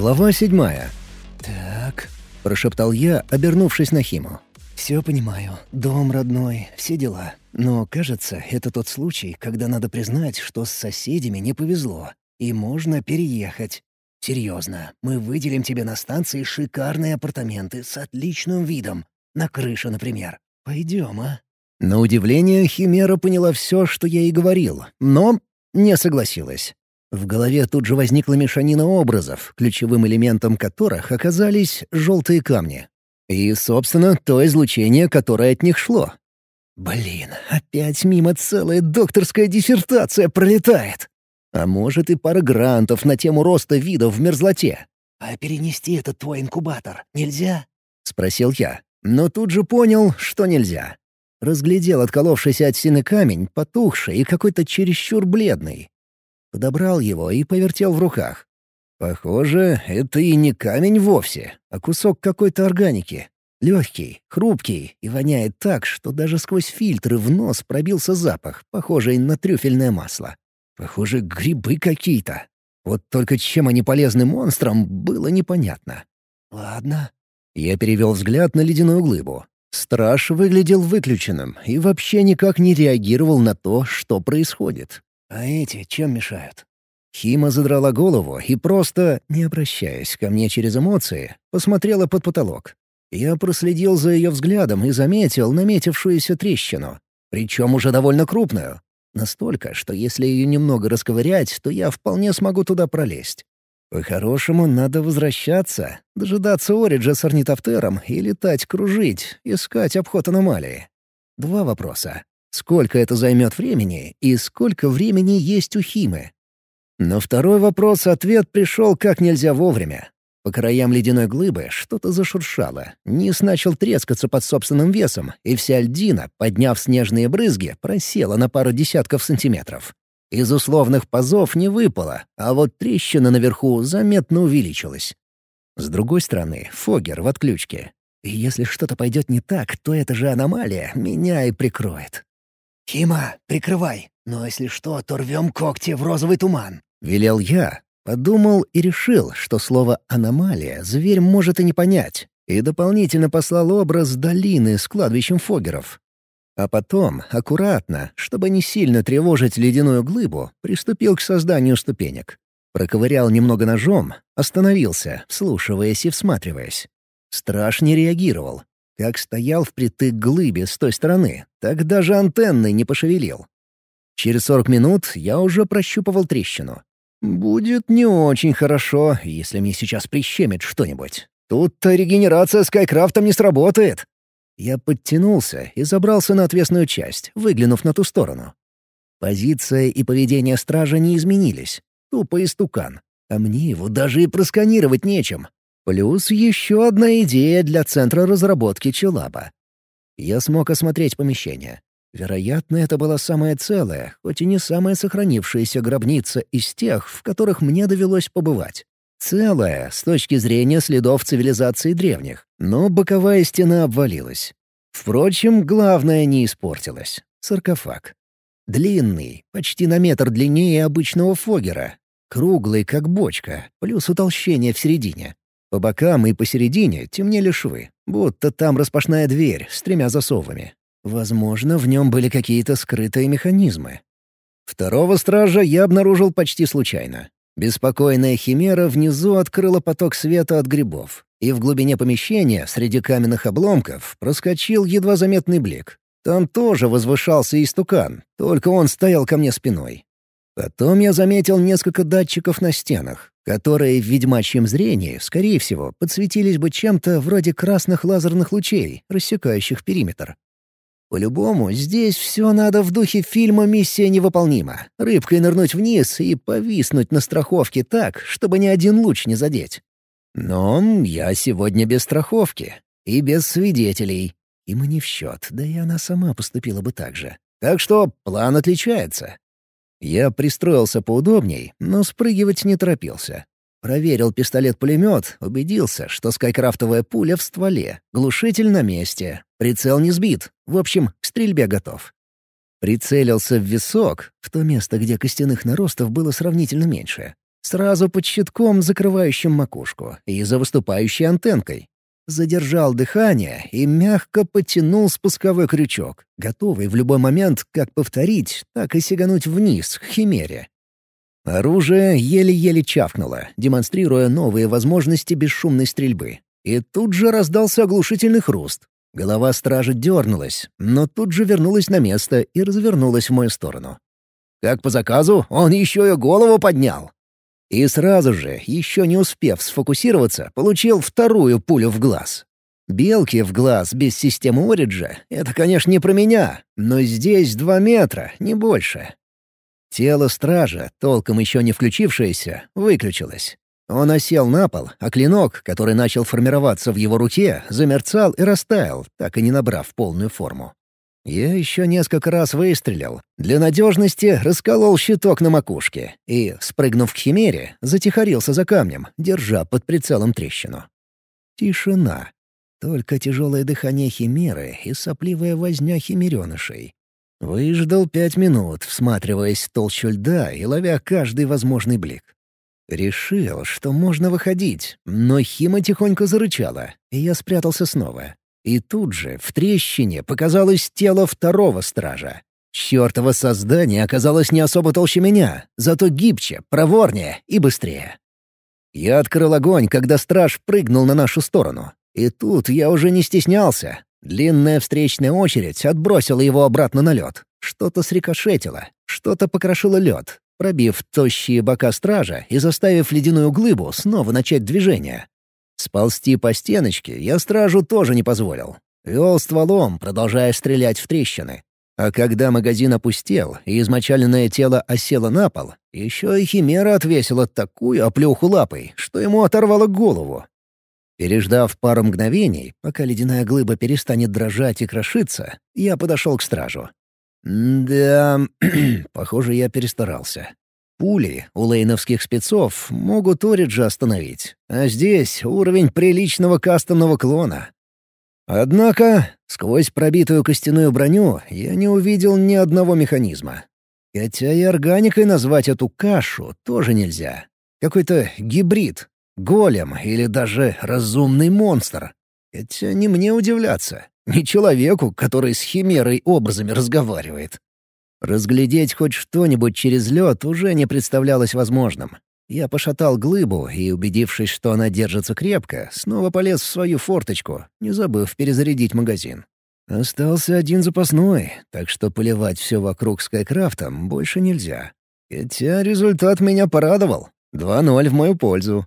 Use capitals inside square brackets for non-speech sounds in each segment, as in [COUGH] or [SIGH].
Глава седьмая. «Так», — прошептал я, обернувшись на Химу. «Все понимаю. Дом родной, все дела. Но, кажется, это тот случай, когда надо признать, что с соседями не повезло, и можно переехать. Серьезно, мы выделим тебе на станции шикарные апартаменты с отличным видом. На крыше, например. Пойдем, а?» На удивление, Химера поняла все, что я ей говорил, но не согласилась. В голове тут же возникла мешанина образов, ключевым элементом которых оказались желтые камни. И, собственно, то излучение, которое от них шло. Блин, опять мимо целая докторская диссертация пролетает. А может и пара грантов на тему роста видов в мерзлоте. «А перенести этот твой инкубатор нельзя?» — спросил я, но тут же понял, что нельзя. Разглядел отколовшийся от стены камень, потухший и какой-то чересчур бледный. Подобрал его и повертел в руках. Похоже, это и не камень вовсе, а кусок какой-то органики. Легкий, хрупкий и воняет так, что даже сквозь фильтры в нос пробился запах, похожий на трюфельное масло. Похоже, грибы какие-то. Вот только чем они полезны монстрам, было непонятно. «Ладно». Я перевел взгляд на ледяную глыбу. Страж выглядел выключенным и вообще никак не реагировал на то, что происходит. «А эти чем мешают?» Хима задрала голову и просто, не обращаясь ко мне через эмоции, посмотрела под потолок. Я проследил за ее взглядом и заметил наметившуюся трещину, причем уже довольно крупную. Настолько, что если ее немного расковырять, то я вполне смогу туда пролезть. По-хорошему, надо возвращаться, дожидаться Ориджа с орнитоптером и летать кружить, искать обход аномалии. Два вопроса. Сколько это займет времени и сколько времени есть у Химы? На второй вопрос ответ пришел как нельзя вовремя. По краям ледяной глыбы что-то зашуршало, низ начал трескаться под собственным весом, и вся льдина, подняв снежные брызги, просела на пару десятков сантиметров. Из условных пазов не выпало, а вот трещина наверху заметно увеличилась. С другой стороны, Фогер в отключке. Если что-то пойдет не так, то это же аномалия меня и прикроет. «Хима, прикрывай, но если что, то рвем когти в розовый туман», — велел я. Подумал и решил, что слово «аномалия» зверь может и не понять, и дополнительно послал образ долины с кладбищем Фогеров. А потом, аккуратно, чтобы не сильно тревожить ледяную глыбу, приступил к созданию ступенек. Проковырял немного ножом, остановился, вслушиваясь и всматриваясь. Страж не реагировал. Как стоял впритык к глыбе с той стороны, так даже антенны не пошевелил. Через сорок минут я уже прощупывал трещину. Будет не очень хорошо, если мне сейчас прищемит что-нибудь. Тут-то регенерация Скайкрафтом не сработает. Я подтянулся и забрался на отвесную часть, выглянув на ту сторону. Позиция и поведение стража не изменились. Тупо истукан. А мне его даже и просканировать нечем. Плюс еще одна идея для центра разработки Челаба. Я смог осмотреть помещение. Вероятно, это была самая целая, хоть и не самая сохранившаяся гробница из тех, в которых мне довелось побывать. Целая, с точки зрения следов цивилизации древних, но боковая стена обвалилась. Впрочем, главное не испортилось — саркофаг. Длинный, почти на метр длиннее обычного фогера, круглый, как бочка, плюс утолщение в середине. По бокам и посередине темнели швы, будто там распашная дверь с тремя засовами. Возможно, в нем были какие-то скрытые механизмы. Второго стража я обнаружил почти случайно. Беспокойная химера внизу открыла поток света от грибов, и в глубине помещения, среди каменных обломков, проскочил едва заметный блик. Там тоже возвышался истукан, только он стоял ко мне спиной. Потом я заметил несколько датчиков на стенах, которые в ведьмачьем зрении, скорее всего, подсветились бы чем-то вроде красных лазерных лучей, рассекающих периметр. По-любому, здесь все надо в духе фильма «Миссия невыполнима». Рыбкой нырнуть вниз и повиснуть на страховке так, чтобы ни один луч не задеть. Но я сегодня без страховки и без свидетелей. Им не в счет, да и она сама поступила бы так же. Так что план отличается. Я пристроился поудобней, но спрыгивать не торопился. Проверил пистолет-пулемет, убедился, что скайкрафтовая пуля в стволе, глушитель на месте, прицел не сбит, в общем, к стрельбе готов. Прицелился в висок, в то место, где костяных наростов было сравнительно меньше. Сразу под щитком, закрывающим макушку, и за выступающей антенкой. Задержал дыхание и мягко потянул спусковой крючок, готовый в любой момент как повторить, так и сигануть вниз, к химере. Оружие еле-еле чавкнуло, демонстрируя новые возможности бесшумной стрельбы. И тут же раздался оглушительный хруст. Голова стража дернулась, но тут же вернулась на место и развернулась в мою сторону. Как по заказу, он еще и голову поднял. И сразу же, еще не успев сфокусироваться, получил вторую пулю в глаз. Белки в глаз без системы Ориджа — это, конечно, не про меня, но здесь два метра, не больше. Тело стража, толком еще не включившееся, выключилось. Он осел на пол, а клинок, который начал формироваться в его руке, замерцал и растаял, так и не набрав полную форму. Я еще несколько раз выстрелил. Для надежности расколол щиток на макушке и, спрыгнув к химере, затихарился за камнем, держа под прицелом трещину. Тишина. Только тяжелое дыхание химеры и сопливая возня химеренышей. Выждал пять минут, всматриваясь в толщу льда и ловя каждый возможный блик. Решил, что можно выходить, но Хима тихонько зарычала, и я спрятался снова. И тут же, в трещине, показалось тело второго стража. Чёртово создание оказалось не особо толще меня, зато гибче, проворнее и быстрее. Я открыл огонь, когда страж прыгнул на нашу сторону. И тут я уже не стеснялся. Длинная встречная очередь отбросила его обратно на лед. Что-то срикошетило, что-то покрошило лед, пробив тощие бока стража и заставив ледяную глыбу снова начать движение. Сползти по стеночке я стражу тоже не позволил. Вел стволом, продолжая стрелять в трещины. А когда магазин опустел и измочаленное тело осело на пол, еще и Химера отвесила такую оплюху лапой, что ему оторвало голову. Переждав пару мгновений, пока ледяная глыба перестанет дрожать и крошиться, я подошел к стражу. Да, [CLEARS THROAT] похоже, я перестарался. Пули у лейновских спецов могут Ориджа остановить, а здесь уровень приличного кастомного клона. Однако, сквозь пробитую костяную броню я не увидел ни одного механизма. Хотя и органикой назвать эту кашу тоже нельзя. Какой-то гибрид, голем или даже разумный монстр. Хотя не мне удивляться, не человеку, который с химерой образами разговаривает. Разглядеть хоть что-нибудь через лед уже не представлялось возможным. Я пошатал глыбу и, убедившись, что она держится крепко, снова полез в свою форточку, не забыв перезарядить магазин. Остался один запасной, так что поливать все вокруг Скайкрафтом больше нельзя. Хотя результат меня порадовал. 2-0 в мою пользу.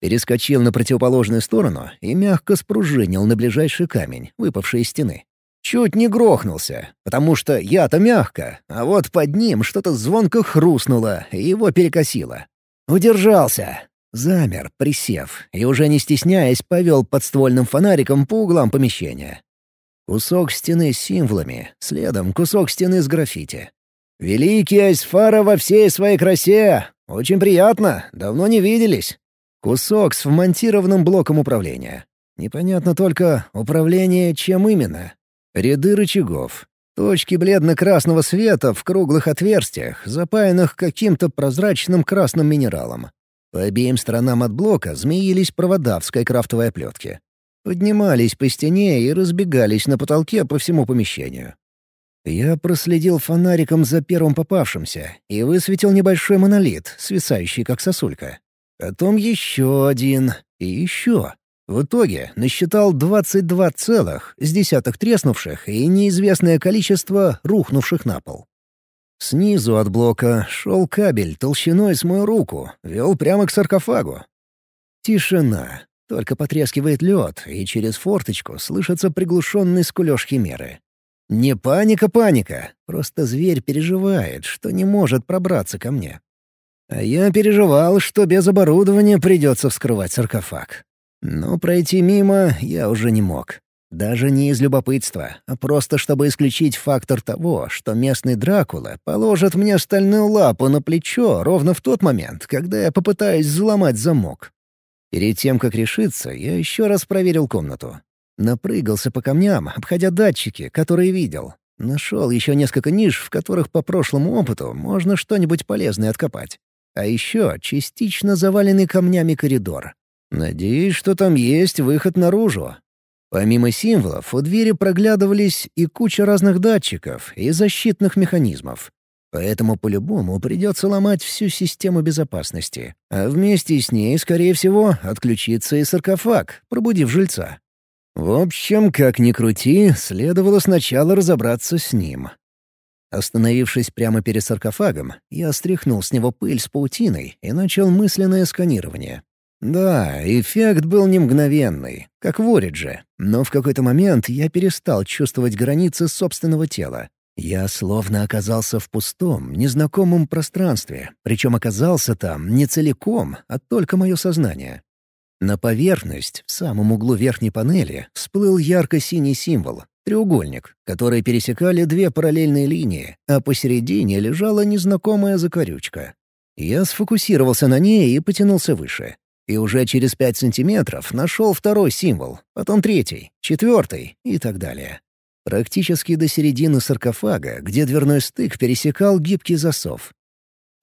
Перескочил на противоположную сторону и мягко спружинил на ближайший камень, выпавший из стены. Чуть не грохнулся, потому что я-то мягко, а вот под ним что-то звонко хрустнуло, и его перекосило. Удержался. Замер, присев, и уже не стесняясь, повел подствольным фонариком по углам помещения. Кусок стены с символами, следом кусок стены с граффити. «Великий Айсфара во всей своей красе! Очень приятно, давно не виделись!» Кусок с вмонтированным блоком управления. Непонятно только, управление чем именно. Ряды рычагов. Точки бледно-красного света в круглых отверстиях, запаянных каким-то прозрачным красным минералом. По обеим сторонам от блока змеились провода в скайкрафтовой оплетке. Поднимались по стене и разбегались на потолке по всему помещению. Я проследил фонариком за первым попавшимся и высветил небольшой монолит, свисающий как сосулька. Потом еще один и еще. В итоге насчитал 22 целых, с десяток треснувших и неизвестное количество рухнувших на пол. Снизу от блока шел кабель толщиной с мою руку, вел прямо к саркофагу. Тишина. Только потрескивает лед, и через форточку слышится приглушенный скулеж химеры. Не паника-паника, просто зверь переживает, что не может пробраться ко мне. А я переживал, что без оборудования придется вскрывать саркофаг. Но пройти мимо я уже не мог. Даже не из любопытства, а просто чтобы исключить фактор того, что местный Дракула положит мне стальную лапу на плечо ровно в тот момент, когда я попытаюсь взломать замок. Перед тем, как решиться, я еще раз проверил комнату. Напрыгался по камням, обходя датчики, которые видел. Нашел еще несколько ниш, в которых по прошлому опыту можно что-нибудь полезное откопать. а еще частично заваленный камнями коридор. Надеюсь, что там есть выход наружу. Помимо символов, у двери проглядывались и куча разных датчиков и защитных механизмов. Поэтому по-любому придется ломать всю систему безопасности. А вместе с ней, скорее всего, отключится и саркофаг, пробудив жильца. В общем, как ни крути, следовало сначала разобраться с ним. Остановившись прямо перед саркофагом, я стряхнул с него пыль с паутиной и начал мысленное сканирование. Да, эффект был не мгновенный, как в Оридже, но в какой-то момент я перестал чувствовать границы собственного тела. Я словно оказался в пустом, незнакомом пространстве, причем оказался там не целиком, а только мое сознание. На поверхность, в самом углу верхней панели, всплыл ярко-синий символ — треугольник, который пересекали две параллельные линии, а посередине лежала незнакомая закорючка. Я сфокусировался на ней и потянулся выше. И уже через пять сантиметров нашел второй символ, потом третий, четвертый и так далее. Практически до середины саркофага, где дверной стык пересекал гибкий засов.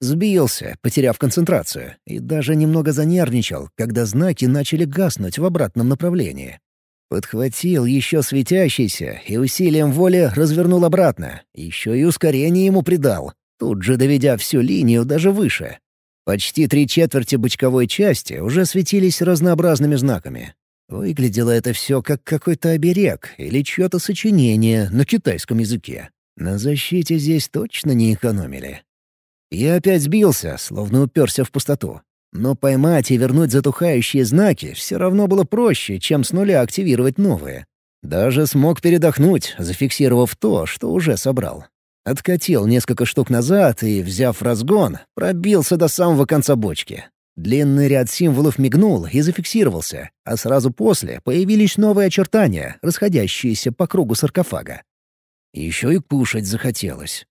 Сбился, потеряв концентрацию, и даже немного занервничал, когда знаки начали гаснуть в обратном направлении. Подхватил еще светящийся и усилием воли развернул обратно, еще и ускорение ему придал, тут же доведя всю линию даже выше. Почти три четверти бочковой части уже светились разнообразными знаками. Выглядело это все как какой-то оберег или чье-то сочинение на китайском языке. На защите здесь точно не экономили. Я опять сбился, словно уперся в пустоту. Но поймать и вернуть затухающие знаки все равно было проще, чем с нуля активировать новые. Даже смог передохнуть, зафиксировав то, что уже собрал. Откатил несколько штук назад и, взяв разгон, пробился до самого конца бочки. Длинный ряд символов мигнул и зафиксировался, а сразу после появились новые очертания, расходящиеся по кругу саркофага. Еще и кушать захотелось.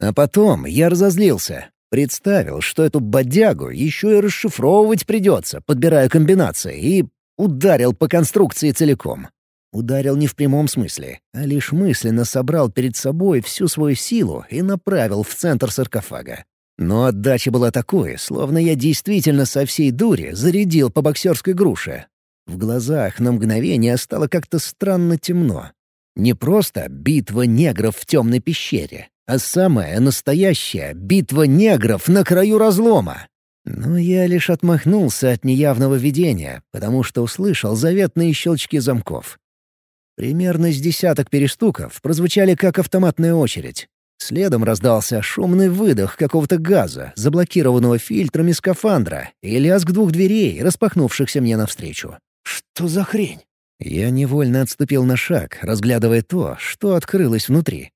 А потом я разозлился. Представил, что эту бодягу еще и расшифровывать придется, подбирая комбинации, и ударил по конструкции целиком. Ударил не в прямом смысле, а лишь мысленно собрал перед собой всю свою силу и направил в центр саркофага. Но отдача была такой, словно я действительно со всей дури зарядил по боксерской груше. В глазах на мгновение стало как-то странно темно. Не просто битва негров в темной пещере, а самая настоящая битва негров на краю разлома. Но я лишь отмахнулся от неявного видения, потому что услышал заветные щелчки замков. Примерно с десяток перестуков прозвучали как автоматная очередь. Следом раздался шумный выдох какого-то газа, заблокированного фильтрами скафандра, и лязг двух дверей, распахнувшихся мне навстречу. «Что за хрень?» Я невольно отступил на шаг, разглядывая то, что открылось внутри.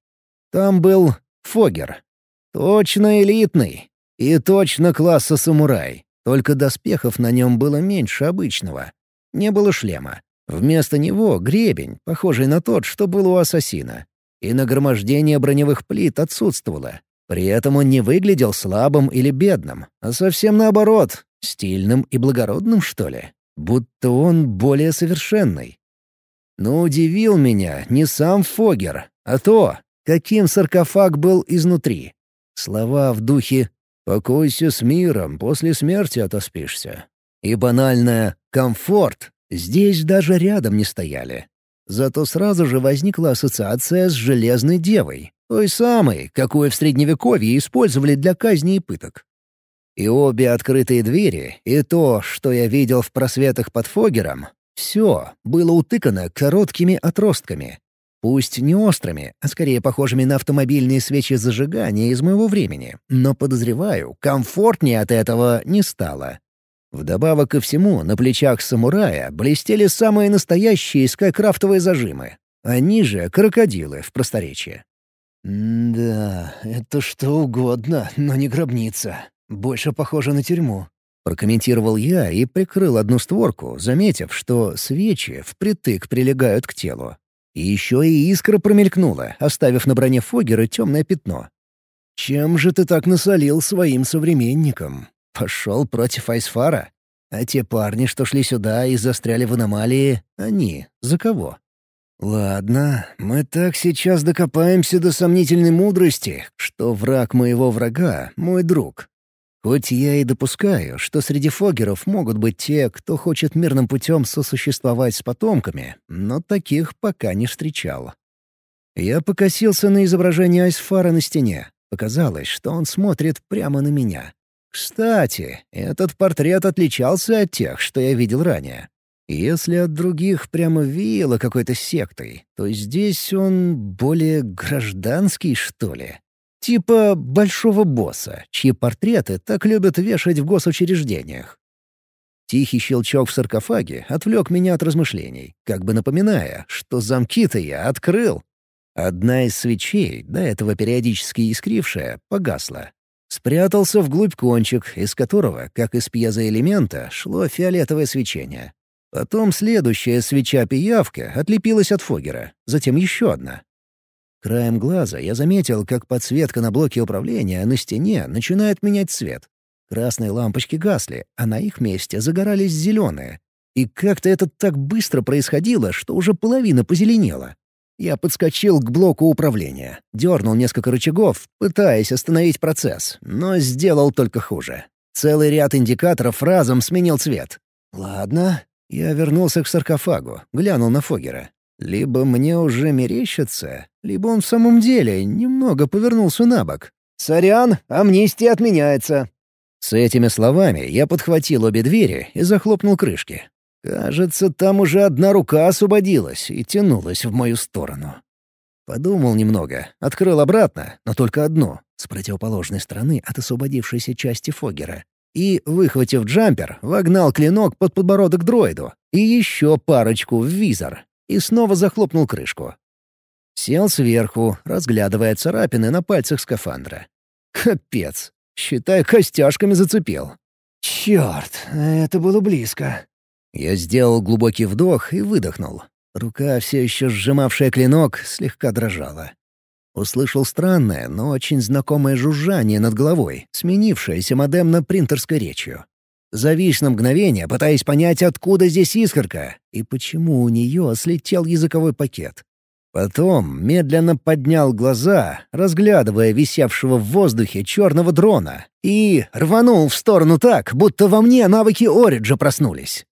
Там был Фогер. Точно элитный. И точно класса самурай. Только доспехов на нем было меньше обычного. Не было шлема. Вместо него гребень, похожий на тот, что был у ассасина и нагромождение броневых плит отсутствовало. При этом он не выглядел слабым или бедным, а совсем наоборот, стильным и благородным, что ли. Будто он более совершенный. Но удивил меня не сам Фогер, а то, каким саркофаг был изнутри. Слова в духе «покойся с миром, после смерти отоспишься». И банальное «комфорт» здесь даже рядом не стояли. Зато сразу же возникла ассоциация с Железной Девой, той самой, какую в Средневековье использовали для казни и пыток. И обе открытые двери, и то, что я видел в просветах под Фогером, все было утыкано короткими отростками. Пусть не острыми, а скорее похожими на автомобильные свечи зажигания из моего времени, но, подозреваю, комфортнее от этого не стало. Вдобавок ко всему, на плечах самурая блестели самые настоящие скайкрафтовые зажимы. Они же — крокодилы в просторечии. «Да, это что угодно, но не гробница. Больше похоже на тюрьму», — прокомментировал я и прикрыл одну створку, заметив, что свечи впритык прилегают к телу. И еще и искра промелькнула, оставив на броне Фогера темное пятно. «Чем же ты так насолил своим современникам?» Пошел против Айсфара? А те парни, что шли сюда и застряли в аномалии, они за кого? Ладно, мы так сейчас докопаемся до сомнительной мудрости, что враг моего врага — мой друг. Хоть я и допускаю, что среди фогеров могут быть те, кто хочет мирным путем сосуществовать с потомками, но таких пока не встречал. Я покосился на изображение Айсфара на стене. Показалось, что он смотрит прямо на меня. Кстати, этот портрет отличался от тех, что я видел ранее. Если от других прямо веяло какой-то сектой, то здесь он более гражданский, что ли. Типа большого босса, чьи портреты так любят вешать в госучреждениях. Тихий щелчок в саркофаге отвлек меня от размышлений, как бы напоминая, что замки-то я открыл. Одна из свечей, до этого периодически искрившая, погасла. Спрятался вглубь кончик, из которого, как из пьезоэлемента, шло фиолетовое свечение. Потом следующая свеча-пиявка отлепилась от фогера, затем еще одна. Краем глаза я заметил, как подсветка на блоке управления на стене начинает менять цвет. Красные лампочки гасли, а на их месте загорались зеленые. И как-то это так быстро происходило, что уже половина позеленела. Я подскочил к блоку управления, дернул несколько рычагов, пытаясь остановить процесс, но сделал только хуже. Целый ряд индикаторов разом сменил цвет. «Ладно». Я вернулся к саркофагу, глянул на Фогера. Либо мне уже мерещится, либо он в самом деле немного повернулся на бок. «Сорян, амнистия отменяется». С этими словами я подхватил обе двери и захлопнул крышки. Кажется, там уже одна рука освободилась и тянулась в мою сторону. Подумал немного, открыл обратно, но только одну, с противоположной стороны от освободившейся части Фогера. И, выхватив джампер, вогнал клинок под подбородок дроиду и еще парочку в визор, и снова захлопнул крышку. Сел сверху, разглядывая царапины на пальцах скафандра. Капец, считай, костяшками зацепил. Черт, это было близко. Я сделал глубокий вдох и выдохнул. Рука, все еще сжимавшая клинок, слегка дрожала. Услышал странное, но очень знакомое жужжание над головой, сменившееся модемно-принтерской речью. Завис на мгновение, пытаясь понять, откуда здесь искорка и почему у нее слетел языковой пакет. Потом медленно поднял глаза, разглядывая висевшего в воздухе черного дрона, и рванул в сторону так, будто во мне навыки Ориджа проснулись.